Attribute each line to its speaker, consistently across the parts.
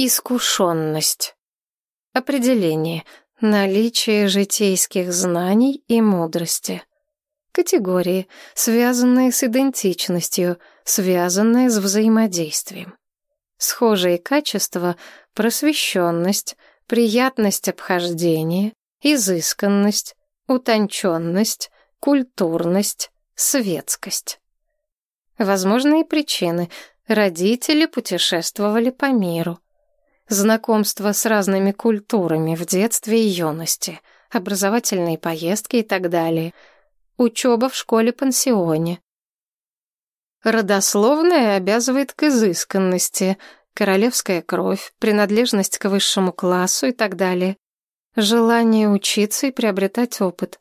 Speaker 1: Искушенность. Определение. Наличие житейских знаний и мудрости. Категории, связанные с идентичностью, связанные с взаимодействием. Схожие качества — просвещенность, приятность обхождения, изысканность, утонченность, культурность, светскость. Возможные причины — родители путешествовали по миру. Знакомство с разными культурами в детстве и юности, образовательные поездки и так далее — учеба в школе-пансионе. Родословная обязывает к изысканности, королевская кровь, принадлежность к высшему классу и так далее. Желание учиться и приобретать опыт.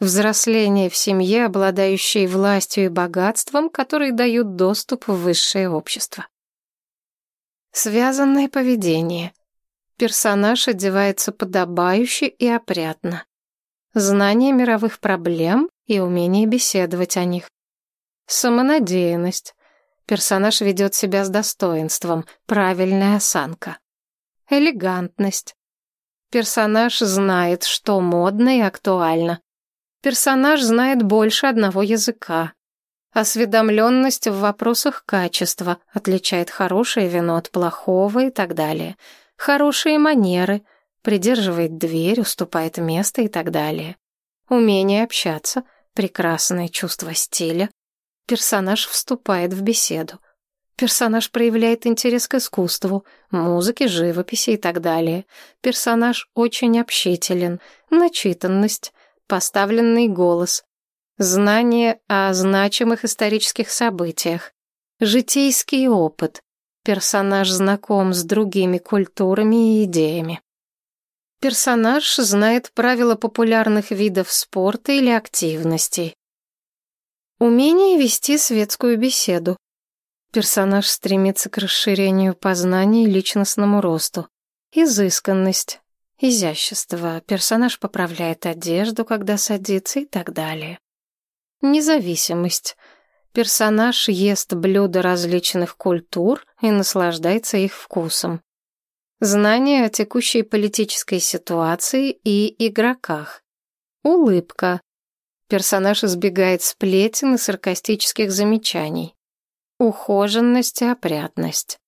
Speaker 1: Взросление в семье, обладающей властью и богатством, которые дают доступ в высшее общество. Связанное поведение. Персонаж одевается подобающе и опрятно знание мировых проблем и умение беседовать о них. Самонадеянность. Персонаж ведет себя с достоинством, правильная осанка. Элегантность. Персонаж знает, что модно и актуально. Персонаж знает больше одного языка. Осведомленность в вопросах качества отличает хорошее вино от плохого и так далее. Хорошие манеры, придерживает дверь, уступает место и так далее. Умение общаться, прекрасное чувство стиля. Персонаж вступает в беседу. Персонаж проявляет интерес к искусству, музыке, живописи и так далее. Персонаж очень общителен, начитанность, поставленный голос, знание о значимых исторических событиях, житейский опыт. Персонаж знаком с другими культурами и идеями. Персонаж знает правила популярных видов спорта или активностей. Умение вести светскую беседу. Персонаж стремится к расширению познаний и личностному росту. Изысканность, изящество. Персонаж поправляет одежду, когда садится и так далее. Независимость. Персонаж ест блюда различных культур и наслаждается их вкусом. Знание о текущей политической ситуации и игроках. Улыбка. Персонаж избегает сплетен и саркастических замечаний. Ухоженность и опрятность.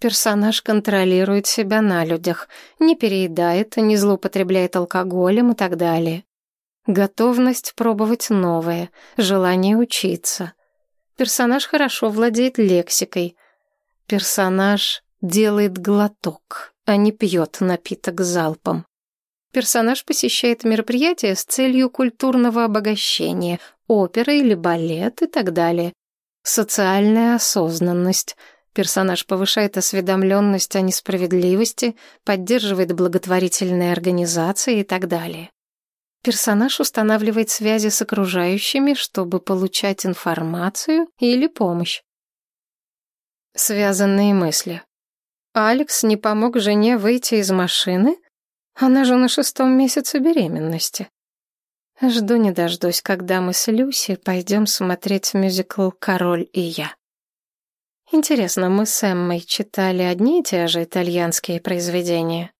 Speaker 1: Персонаж контролирует себя на людях, не переедает, не злоупотребляет алкоголем и так далее. Готовность пробовать новое, желание учиться. Персонаж хорошо владеет лексикой. Персонаж делает глоток, а не пьет напиток залпом. Персонаж посещает мероприятия с целью культурного обогащения, опера или балет и так далее. Социальная осознанность. Персонаж повышает осведомленность о несправедливости, поддерживает благотворительные организации и так далее. Персонаж устанавливает связи с окружающими, чтобы получать информацию или помощь. Связанные мысли. Алекс не помог жене выйти из машины? Она же на шестом месяце беременности. Жду не дождусь, когда мы с Люси пойдем смотреть мюзикл «Король и я». Интересно, мы с Эммой читали одни и те же итальянские произведения?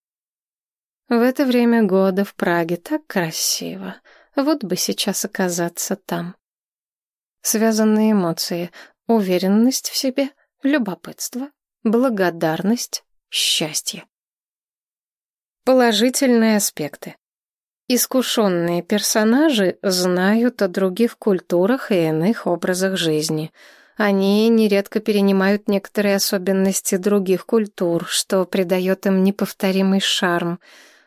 Speaker 1: В это время года в Праге так красиво. Вот бы сейчас оказаться там. Связанные эмоции, уверенность в себе, любопытство, благодарность, счастье. Положительные аспекты. Искушенные персонажи знают о других культурах и иных образах жизни. Они нередко перенимают некоторые особенности других культур, что придает им неповторимый шарм.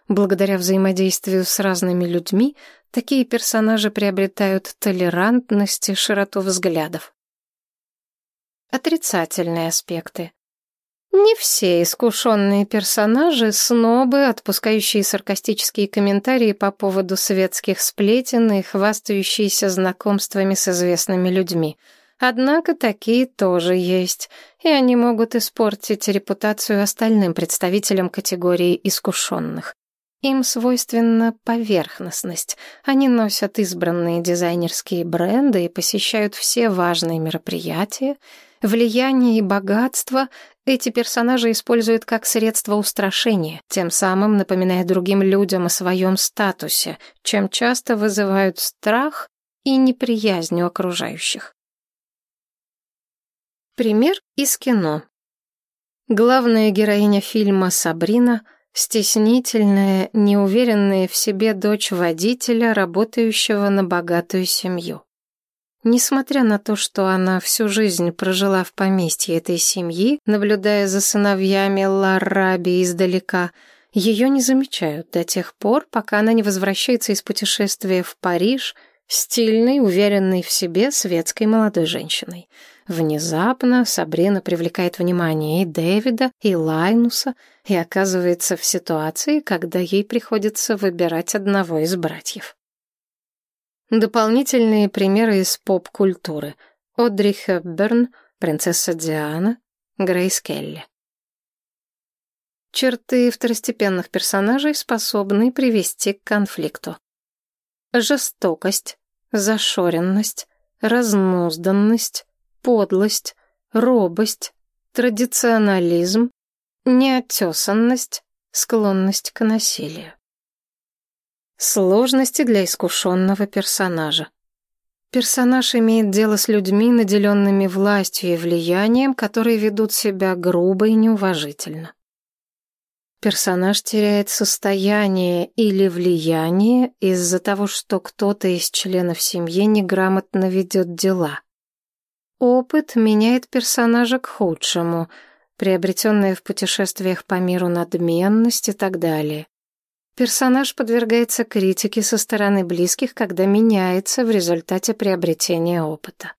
Speaker 1: Благодаря взаимодействию с разными людьми, такие персонажи приобретают толерантность и широту взглядов. Отрицательные аспекты. Не все искушенные персонажи — снобы, отпускающие саркастические комментарии по поводу светских сплетен и хвастающиеся знакомствами с известными людьми. Однако такие тоже есть, и они могут испортить репутацию остальным представителям категории искушенных. Им свойственна поверхностность. Они носят избранные дизайнерские бренды и посещают все важные мероприятия, Влияние и богатство эти персонажи используют как средство устрашения, тем самым напоминая другим людям о своем статусе, чем часто вызывают страх и неприязнь у окружающих. Пример из кино. Главная героиня фильма «Сабрина» — стеснительная, неуверенная в себе дочь водителя, работающего на богатую семью. Несмотря на то, что она всю жизнь прожила в поместье этой семьи, наблюдая за сыновьями Лараби издалека, ее не замечают до тех пор, пока она не возвращается из путешествия в Париж стильной, уверенной в себе светской молодой женщиной. Внезапно Сабрина привлекает внимание и Дэвида, и Лайнуса, и оказывается в ситуации, когда ей приходится выбирать одного из братьев. Дополнительные примеры из поп-культуры. Одри Хепберн, принцесса Диана, Грейс Келли. Черты второстепенных персонажей способны привести к конфликту. Жестокость, зашоренность, разнузданность, подлость, робость, традиционализм, неотесанность, склонность к насилию. Сложности для искушенного персонажа. Персонаж имеет дело с людьми, наделенными властью и влиянием, которые ведут себя грубо и неуважительно. Персонаж теряет состояние или влияние из-за того, что кто-то из членов семьи неграмотно ведет дела. Опыт меняет персонажа к худшему, приобретенная в путешествиях по миру надменность и так далее. Персонаж подвергается критике со стороны близких, когда меняется в результате приобретения опыта.